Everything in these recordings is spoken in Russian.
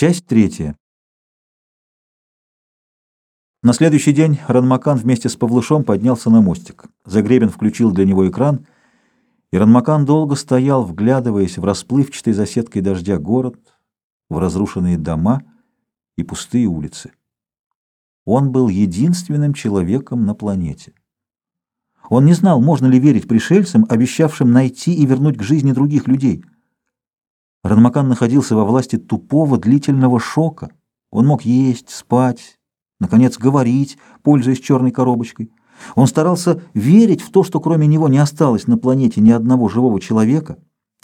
Часть третья. На следующий день Ранмакан вместе с Павлышом поднялся на мостик. Загребин включил для него экран, и Ранмакан долго стоял, вглядываясь в расплывчатой за дождя город, в разрушенные дома и пустые улицы. Он был единственным человеком на планете. Он не знал, можно ли верить пришельцам, обещавшим найти и вернуть к жизни других людей. Ранмакан находился во власти тупого длительного шока. Он мог есть, спать, наконец говорить, пользуясь черной коробочкой. Он старался верить в то, что кроме него не осталось на планете ни одного живого человека,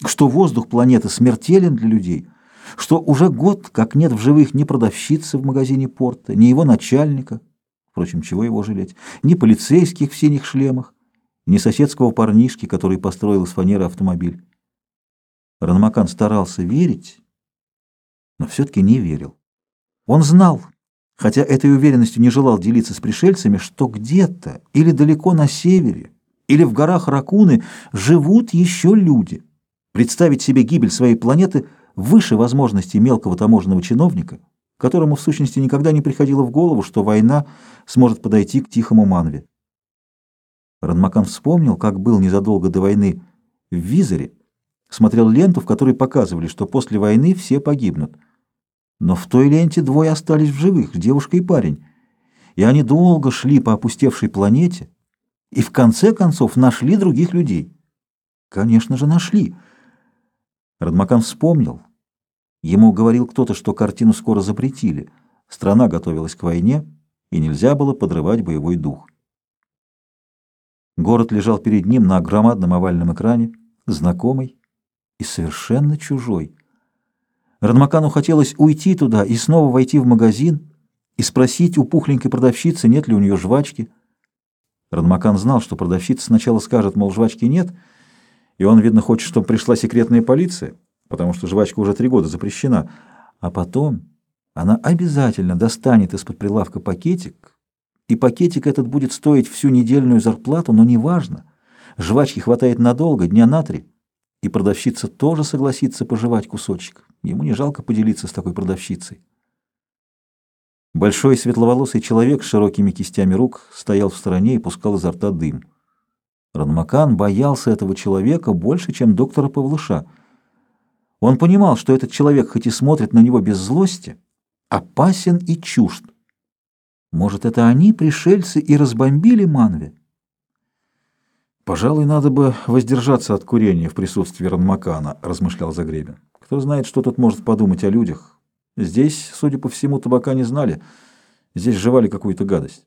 что воздух планеты смертелен для людей, что уже год как нет в живых ни продавщицы в магазине порта, ни его начальника, впрочем, чего его жалеть, ни полицейских в синих шлемах, ни соседского парнишки, который построил из фанеры автомобиль. Ранмакан старался верить, но все-таки не верил. Он знал, хотя этой уверенностью не желал делиться с пришельцами, что где-то или далеко на севере, или в горах Ракуны живут еще люди. Представить себе гибель своей планеты выше возможностей мелкого таможенного чиновника, которому в сущности никогда не приходило в голову, что война сможет подойти к тихому Манве. Ранмакан вспомнил, как был незадолго до войны в Визоре, смотрел ленту, в которой показывали, что после войны все погибнут. Но в той ленте двое остались в живых, девушка и парень. И они долго шли по опустевшей планете и в конце концов нашли других людей. Конечно же, нашли. Радмакан вспомнил. Ему говорил кто-то, что картину скоро запретили. Страна готовилась к войне, и нельзя было подрывать боевой дух. Город лежал перед ним на громадном овальном экране, знакомый и совершенно чужой. Радмакану хотелось уйти туда и снова войти в магазин и спросить у пухленькой продавщицы, нет ли у нее жвачки. Радмакан знал, что продавщица сначала скажет, мол, жвачки нет, и он, видно, хочет, чтобы пришла секретная полиция, потому что жвачка уже три года запрещена, а потом она обязательно достанет из-под прилавка пакетик, и пакетик этот будет стоить всю недельную зарплату, но неважно. Жвачки хватает надолго, дня на три, и продавщица тоже согласится пожевать кусочек. Ему не жалко поделиться с такой продавщицей. Большой светловолосый человек с широкими кистями рук стоял в стороне и пускал изо рта дым. Ранмакан боялся этого человека больше, чем доктора Павлуша. Он понимал, что этот человек, хоть и смотрит на него без злости, опасен и чужд. Может, это они, пришельцы, и разбомбили Манве? «Пожалуй, надо бы воздержаться от курения в присутствии Ранмакана», — размышлял Загребин. «Кто знает, что тут может подумать о людях. Здесь, судя по всему, табака не знали. Здесь жевали какую-то гадость».